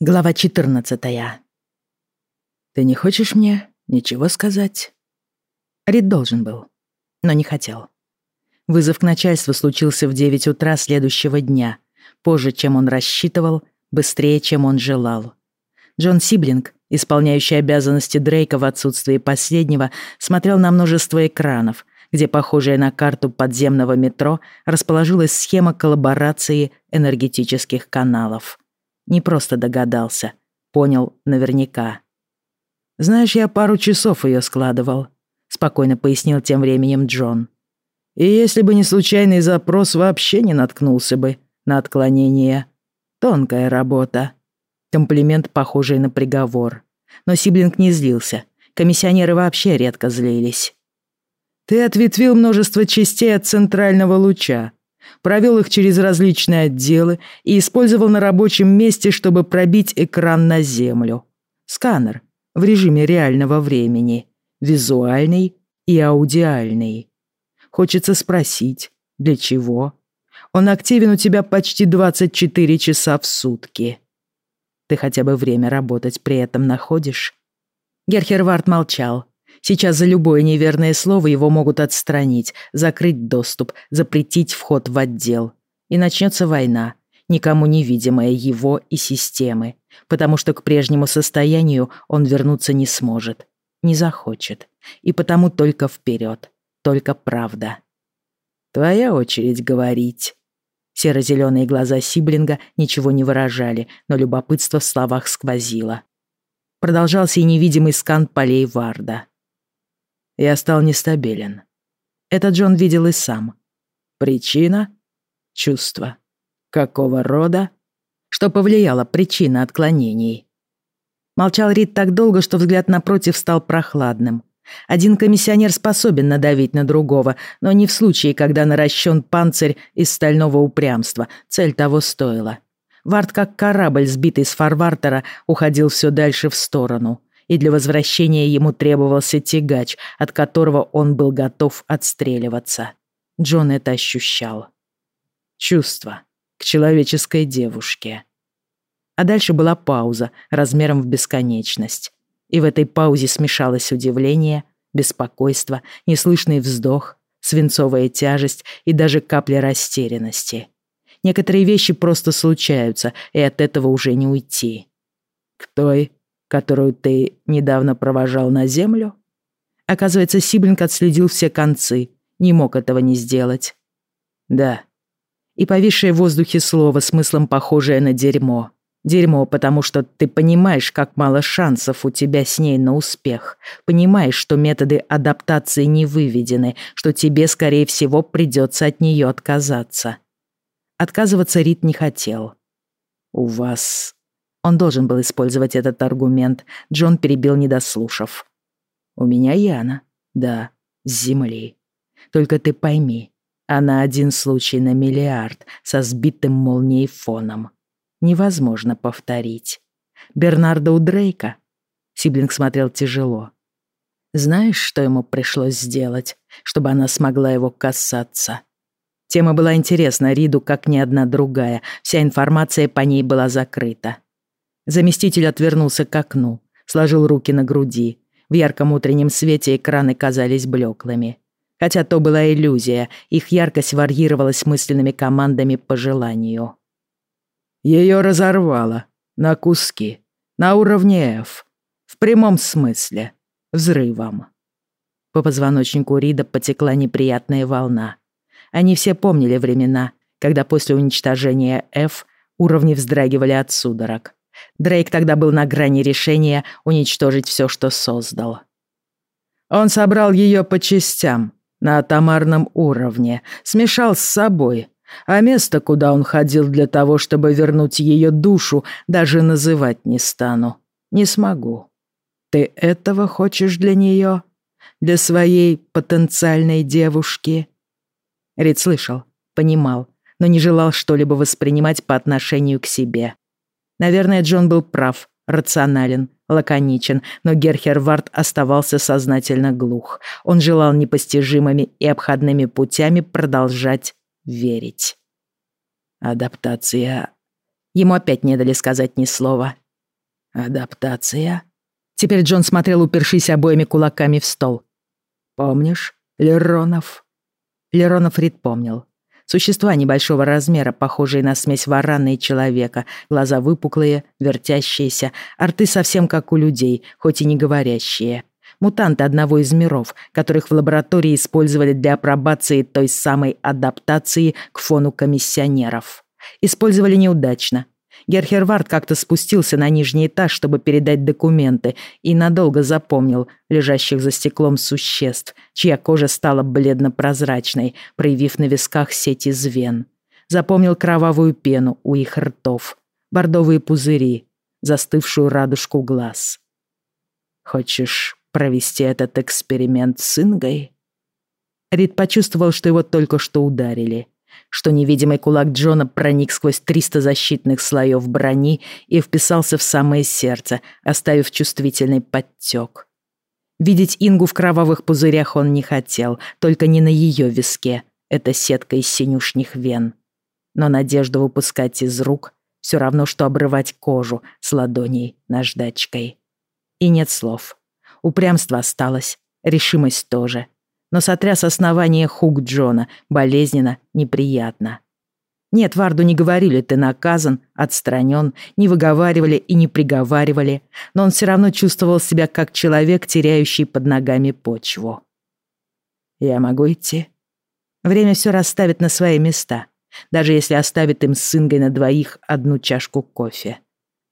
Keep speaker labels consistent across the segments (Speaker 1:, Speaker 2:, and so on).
Speaker 1: Глава 14 «Ты не хочешь мне ничего сказать?» Рид должен был, но не хотел. Вызов к начальству случился в 9 утра следующего дня, позже, чем он рассчитывал, быстрее, чем он желал. Джон Сиблинг, исполняющий обязанности Дрейка в отсутствии последнего, смотрел на множество экранов, где, похожая на карту подземного метро, расположилась схема коллаборации энергетических каналов — не просто догадался, понял наверняка. «Знаешь, я пару часов ее складывал», — спокойно пояснил тем временем Джон. «И если бы не случайный запрос, вообще не наткнулся бы на отклонение. Тонкая работа». Комплимент, похожий на приговор. Но Сиблинг не злился. Комиссионеры вообще редко злились. «Ты ответвил множество частей от центрального луча провел их через различные отделы и использовал на рабочем месте, чтобы пробить экран на землю. Сканер в режиме реального времени, визуальный и аудиальный. Хочется спросить, для чего? Он активен у тебя почти 24 часа в сутки. Ты хотя бы время работать при этом находишь? Герхервард молчал, Сейчас за любое неверное слово его могут отстранить, закрыть доступ, запретить вход в отдел. И начнется война, никому невидимая его и системы, потому что к прежнему состоянию он вернуться не сможет, не захочет. И потому только вперед, только правда. «Твоя очередь говорить». Серо-зеленые глаза Сиблинга ничего не выражали, но любопытство в словах сквозило. Продолжался и невидимый скан полей Варда. Я стал нестабилен. Это Джон видел и сам. Причина? Чувство. Какого рода? Что повлияло причина отклонений? Молчал Рид так долго, что взгляд напротив стал прохладным. Один комиссионер способен надавить на другого, но не в случае, когда наращен панцирь из стального упрямства. Цель того стоила. Вард, как корабль, сбитый с фарвартера, уходил все дальше в сторону и для возвращения ему требовался тягач, от которого он был готов отстреливаться. Джон это ощущал. Чувство к человеческой девушке. А дальше была пауза размером в бесконечность. И в этой паузе смешалось удивление, беспокойство, неслышный вздох, свинцовая тяжесть и даже капля растерянности. Некоторые вещи просто случаются, и от этого уже не уйти. К той, которую ты недавно провожал на землю? Оказывается, Сиблинг отследил все концы, не мог этого не сделать. Да. И повисшее в воздухе слово смыслом похожее на дерьмо. Дерьмо, потому что ты понимаешь, как мало шансов у тебя с ней на успех. Понимаешь, что методы адаптации не выведены, что тебе, скорее всего, придется от нее отказаться. Отказываться Рит не хотел. «У вас он должен был использовать этот аргумент. Джон перебил, не дослушав. «У меня Яна. Да, с земли. Только ты пойми, она один случай на миллиард со сбитым молнией фоном. Невозможно повторить. Бернарда у Дрейка?» Сиблинг смотрел тяжело. «Знаешь, что ему пришлось сделать, чтобы она смогла его касаться?» Тема была интересна Риду, как ни одна другая. Вся информация по ней была закрыта. Заместитель отвернулся к окну, сложил руки на груди. В ярком утреннем свете экраны казались блеклыми. Хотя то была иллюзия, их яркость варьировалась мысленными командами по желанию. Ее разорвало. На куски. На уровне F. В прямом смысле. Взрывом. По позвоночнику Рида потекла неприятная волна. Они все помнили времена, когда после уничтожения F уровни вздрагивали от судорог. Дрейк тогда был на грани решения уничтожить все, что создал. Он собрал ее по частям, на атомарном уровне, смешал с собой, а место, куда он ходил для того, чтобы вернуть ее душу, даже называть не стану. Не смогу. Ты этого хочешь для нее? Для своей потенциальной девушки?» Рид слышал, понимал, но не желал что-либо воспринимать по отношению к себе. Наверное, Джон был прав, рационален, лаконичен, но Герхервард оставался сознательно глух. Он желал непостижимыми и обходными путями продолжать верить. Адаптация. Ему опять не дали сказать ни слова. «Адаптация?» Теперь Джон смотрел, упершись обоими кулаками в стол. «Помнишь, Леронов?» Леронов Рид помнил. Существа небольшого размера, похожие на смесь варана и человека, глаза выпуклые, вертящиеся, арты совсем как у людей, хоть и не говорящие. Мутанты одного из миров, которых в лаборатории использовали для апробации той самой адаптации к фону комиссионеров. Использовали неудачно, Герхервард как-то спустился на нижний этаж, чтобы передать документы, и надолго запомнил лежащих за стеклом существ, чья кожа стала бледно-прозрачной, проявив на висках сеть из. Запомнил кровавую пену у их ртов, бордовые пузыри, застывшую радужку глаз. «Хочешь провести этот эксперимент с Ингой?» Рид почувствовал, что его только что ударили — что невидимый кулак Джона проник сквозь 300 защитных слоев брони и вписался в самое сердце, оставив чувствительный подтек. Видеть Ингу в кровавых пузырях он не хотел, только не на ее виске, это сетка из синюшних вен. Но надежду выпускать из рук все равно, что обрывать кожу с ладоней наждачкой. И нет слов. Упрямство осталось, решимость тоже — но сотряс основание хук Джона, болезненно, неприятно. Нет, Варду не говорили «ты наказан», «отстранен», не выговаривали и не приговаривали, но он все равно чувствовал себя как человек, теряющий под ногами почву. «Я могу идти?» Время все расставит на свои места, даже если оставит им с Ингой на двоих одну чашку кофе.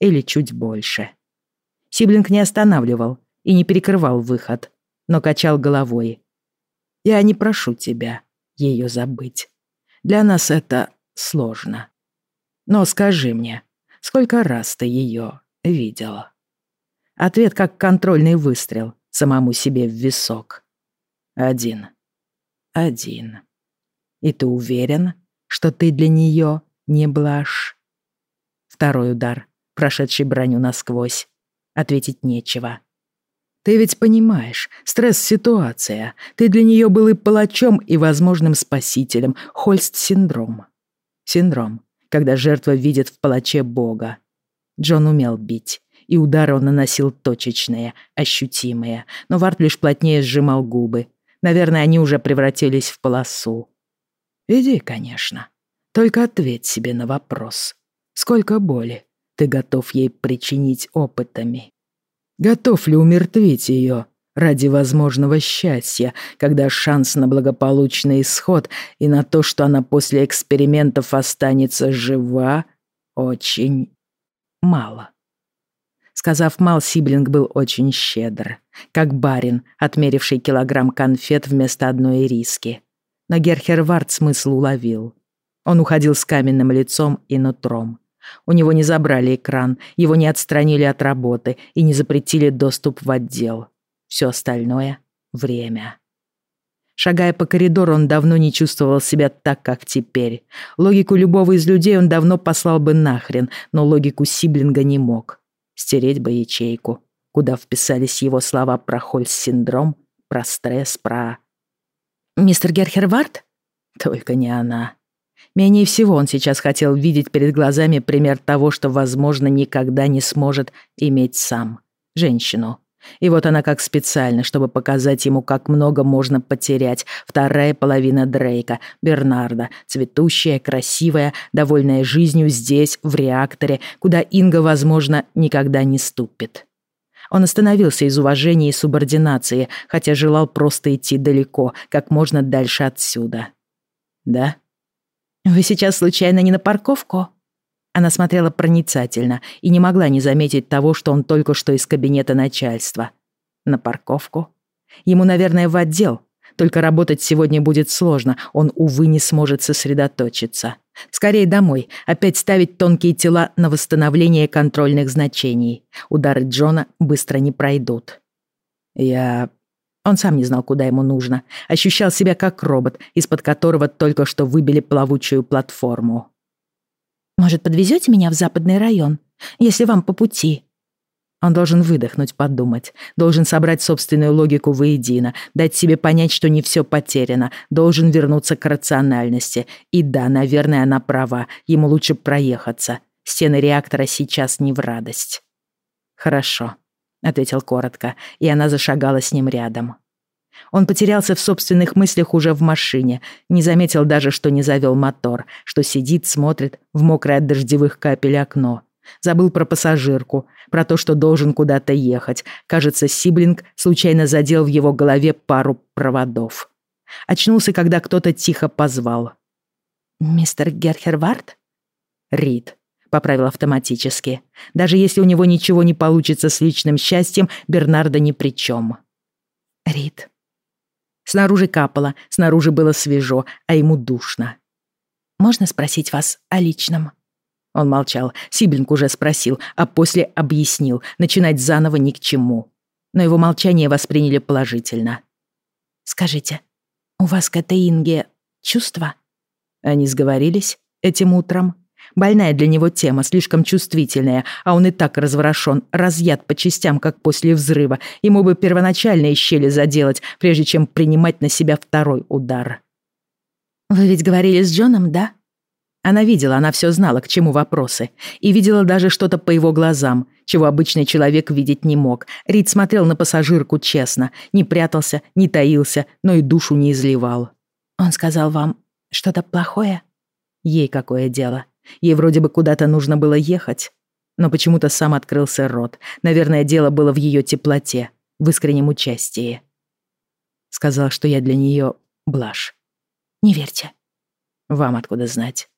Speaker 1: Или чуть больше. Сиблинг не останавливал и не перекрывал выход, но качал головой, я не прошу тебя ее забыть. Для нас это сложно. Но скажи мне, сколько раз ты ее видела? Ответ как контрольный выстрел самому себе в висок. Один. Один. И ты уверен, что ты для нее не блажь? Второй удар, прошедший броню насквозь. Ответить нечего. Ты ведь понимаешь, стресс-ситуация. Ты для нее был и палачом, и возможным спасителем. Хольст-синдром. Синдром, когда жертва видит в палаче Бога. Джон умел бить, и удары он наносил точечные, ощутимые, но Варт лишь плотнее сжимал губы. Наверное, они уже превратились в полосу. Иди, конечно. Только ответь себе на вопрос. Сколько боли ты готов ей причинить опытами? Готов ли умертвить ее ради возможного счастья, когда шанс на благополучный исход и на то, что она после экспериментов останется жива, очень мало. Сказав мал, Сиблинг был очень щедр, как барин, отмеривший килограмм конфет вместо одной риски. Но Герхервард смысл уловил. Он уходил с каменным лицом и нутром. У него не забрали экран, его не отстранили от работы и не запретили доступ в отдел. Все остальное — время. Шагая по коридору, он давно не чувствовал себя так, как теперь. Логику любого из людей он давно послал бы нахрен, но логику Сиблинга не мог. Стереть бы ячейку, куда вписались его слова про Хольс-синдром, про стресс, про... «Мистер Герхервард?» Только не она. Менее всего он сейчас хотел видеть перед глазами пример того, что, возможно, никогда не сможет иметь сам. Женщину. И вот она как специально, чтобы показать ему, как много можно потерять. Вторая половина Дрейка, Бернарда, цветущая, красивая, довольная жизнью здесь, в реакторе, куда Инга, возможно, никогда не ступит. Он остановился из уважения и субординации, хотя желал просто идти далеко, как можно дальше отсюда. «Да?» «Вы сейчас случайно не на парковку?» Она смотрела проницательно и не могла не заметить того, что он только что из кабинета начальства. На парковку? Ему, наверное, в отдел. Только работать сегодня будет сложно, он, увы, не сможет сосредоточиться. Скорее домой, опять ставить тонкие тела на восстановление контрольных значений. Удары Джона быстро не пройдут. «Я он сам не знал, куда ему нужно. Ощущал себя как робот, из-под которого только что выбили плавучую платформу. «Может, подвезете меня в западный район, если вам по пути?» Он должен выдохнуть, подумать, должен собрать собственную логику воедино, дать себе понять, что не все потеряно, должен вернуться к рациональности. И да, наверное, она права, ему лучше проехаться. Стены реактора сейчас не в радость. «Хорошо», — ответил коротко, и она зашагала с ним рядом. Он потерялся в собственных мыслях уже в машине, не заметил даже, что не завел мотор, что сидит, смотрит в мокрое от дождевых капель окно. Забыл про пассажирку, про то, что должен куда-то ехать. Кажется, Сиблинг случайно задел в его голове пару проводов. Очнулся, когда кто-то тихо позвал. «Мистер Герхервард?» «Рид», — поправил автоматически. «Даже если у него ничего не получится с личным счастьем, Бернарда ни при чем». «Рид», Снаружи капало, снаружи было свежо, а ему душно. «Можно спросить вас о личном?» Он молчал. Сиблинг уже спросил, а после объяснил. Начинать заново ни к чему. Но его молчание восприняли положительно. «Скажите, у вас к этой Инге чувства?» Они сговорились этим утром. Больная для него тема, слишком чувствительная, а он и так разворошен, разъят по частям, как после взрыва. Ему бы первоначальные щели заделать, прежде чем принимать на себя второй удар. «Вы ведь говорили с Джоном, да?» Она видела, она все знала, к чему вопросы. И видела даже что-то по его глазам, чего обычный человек видеть не мог. Рид смотрел на пассажирку честно, не прятался, не таился, но и душу не изливал. «Он сказал вам что-то плохое?» Ей какое дело. Ей вроде бы куда-то нужно было ехать. Но почему-то сам открылся рот. Наверное, дело было в ее теплоте, в искреннем участии. Сказал, что я для нее блажь. Не верьте. Вам откуда знать?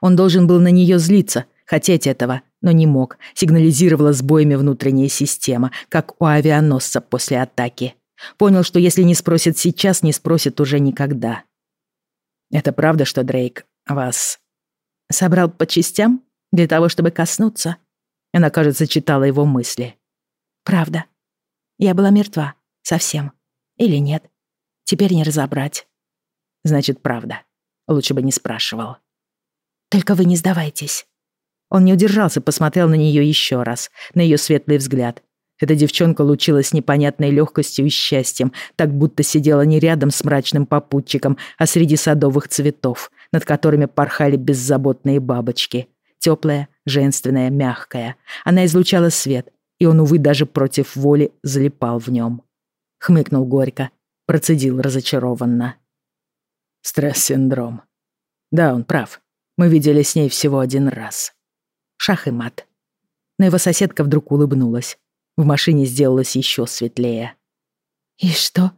Speaker 1: Он должен был на нее злиться, хотеть этого, но не мог. Сигнализировала сбоями внутренняя система, как у авианосца после атаки. Понял, что если не спросит сейчас, не спросит уже никогда. Это правда, что Дрейк вас Собрал по частям для того, чтобы коснуться. Она, кажется, читала его мысли. Правда. Я была мертва. Совсем. Или нет. Теперь не разобрать. Значит, правда. Лучше бы не спрашивал. Только вы не сдавайтесь. Он не удержался, посмотрел на нее еще раз, на ее светлый взгляд. Эта девчонка лучилась непонятной легкостью и счастьем, так будто сидела не рядом с мрачным попутчиком, а среди садовых цветов, над которыми порхали беззаботные бабочки. Теплая, женственная, мягкая. Она излучала свет, и он, увы, даже против воли залипал в нем. Хмыкнул горько, процедил разочарованно. Стресс-синдром. Да, он прав. Мы видели с ней всего один раз. Шах и мат. Но его соседка вдруг улыбнулась. В машине сделалось еще светлее. «И что?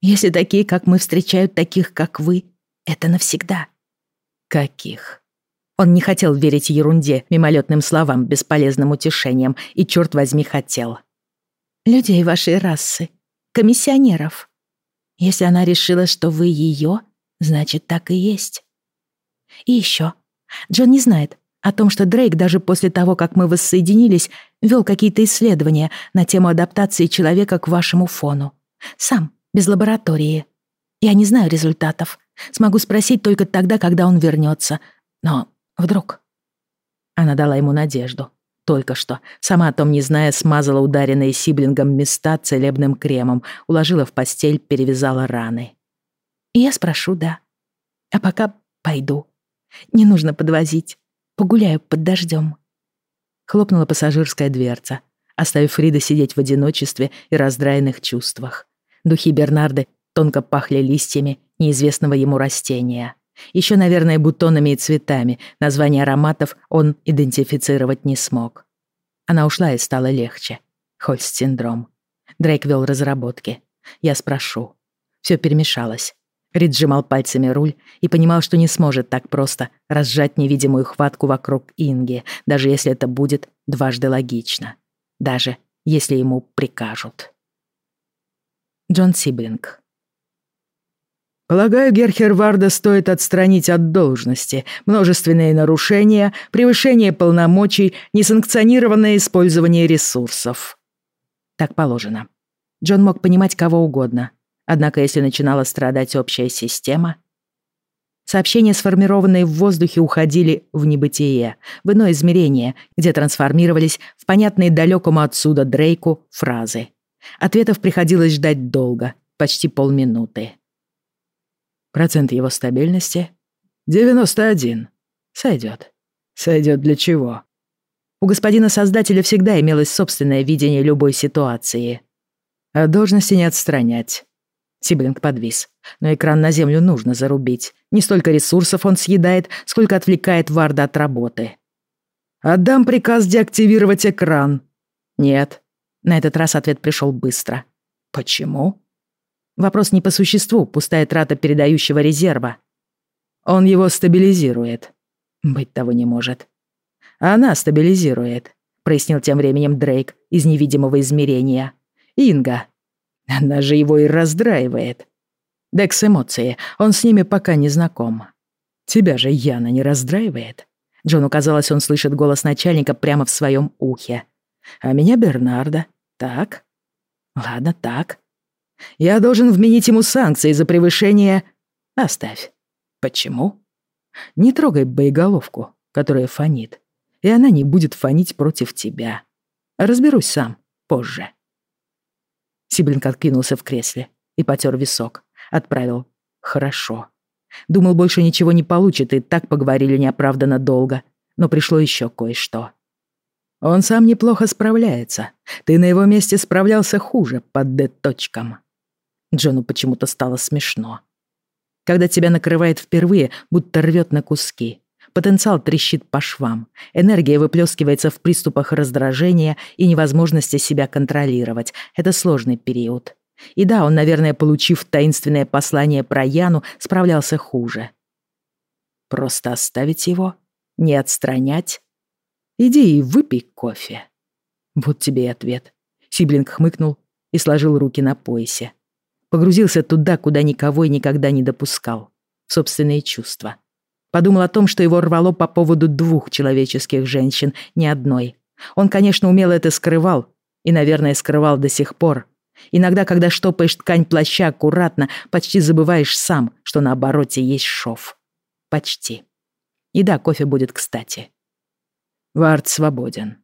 Speaker 1: Если такие, как мы, встречают таких, как вы, это навсегда?» Каких? Он не хотел верить ерунде, мимолетным словам, бесполезным утешением, и, черт возьми, хотел. «Людей вашей расы, комиссионеров. Если она решила, что вы ее, значит, так и есть. И еще. Джон не знает о том, что Дрейк даже после того, как мы воссоединились, вел какие-то исследования на тему адаптации человека к вашему фону. Сам, без лаборатории. Я не знаю результатов, Смогу спросить только тогда, когда он вернется. Но вдруг...» Она дала ему надежду. Только что, сама о том не зная, смазала ударенные сиблингом места целебным кремом, уложила в постель, перевязала раны. И я спрошу, да. А пока пойду. Не нужно подвозить. Погуляю под дождем. Хлопнула пассажирская дверца, оставив Фрида сидеть в одиночестве и раздраенных чувствах. Духи Бернарды тонко пахли листьями неизвестного ему растения. Еще, наверное, бутонами и цветами. Название ароматов он идентифицировать не смог. Она ушла и стало легче. Хольст-синдром. Дрейк вел разработки. Я спрошу. Все перемешалось. Рид сжимал пальцами руль и понимал, что не сможет так просто разжать невидимую хватку вокруг Инги, даже если это будет дважды логично. Даже если ему прикажут. Джон Сиблинг
Speaker 2: Полагаю, Герхерварда стоит отстранить от должности. Множественные нарушения, превышение полномочий, несанкционированное использование ресурсов.
Speaker 1: Так положено. Джон мог понимать кого угодно. Однако, если начинала страдать общая система... Сообщения, сформированные в воздухе, уходили в небытие, в иное измерение, где трансформировались в понятные далекому отсюда Дрейку фразы. Ответов приходилось ждать долго, почти полминуты.
Speaker 2: Процент его стабильности — 91. Сойдет. Сойдет для чего?
Speaker 1: У господина Создателя всегда имелось собственное видение любой ситуации.
Speaker 2: А должности не отстранять. Сиблинг подвис. Но экран на землю нужно зарубить. Не столько ресурсов он съедает, сколько отвлекает Варда от работы. «Отдам приказ деактивировать экран».
Speaker 1: «Нет». На этот раз ответ пришел быстро.
Speaker 2: «Почему?»
Speaker 1: Вопрос не по существу, пустая трата передающего резерва.
Speaker 2: Он его стабилизирует.
Speaker 1: Быть того не может.
Speaker 2: Она стабилизирует, прояснил тем временем Дрейк из невидимого измерения. Инга. Она же его и раздраивает. Декс эмоции, он с ними пока не знаком. Тебя же Яна не раздраивает? Джону казалось, он слышит голос начальника прямо в своем ухе. А меня Бернарда. Так? Ладно, так. Я должен вменить ему санкции за превышение... Оставь. Почему? Не трогай боеголовку, которая фонит. И она не будет фонить против тебя. Разберусь сам, позже. Сиблинг откинулся в кресле и потер висок. Отправил. Хорошо. Думал, больше ничего не получит, и так поговорили неоправданно долго. Но пришло еще кое-что. Он сам неплохо справляется. Ты на его месте справлялся хуже под Д-точкам. Джону почему-то стало смешно. Когда тебя накрывает впервые, будто рвет на куски. Потенциал трещит по швам. Энергия выплескивается в приступах раздражения и невозможности себя контролировать. Это сложный период. И да, он, наверное, получив таинственное послание про Яну, справлялся хуже. Просто оставить его? Не отстранять? Иди и выпей кофе. Вот тебе и ответ. Сиблинг хмыкнул и сложил руки на поясе. Погрузился туда, куда никого и никогда не допускал. В собственные чувства. Подумал о том, что его рвало по поводу двух человеческих женщин, не одной. Он, конечно, умело это скрывал. И, наверное, скрывал до сих пор. Иногда, когда штопаешь ткань плаща аккуратно, почти забываешь сам, что на обороте есть шов. Почти. И да, кофе будет кстати. Вард свободен.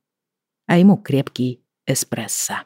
Speaker 2: А ему крепкий эспрессо.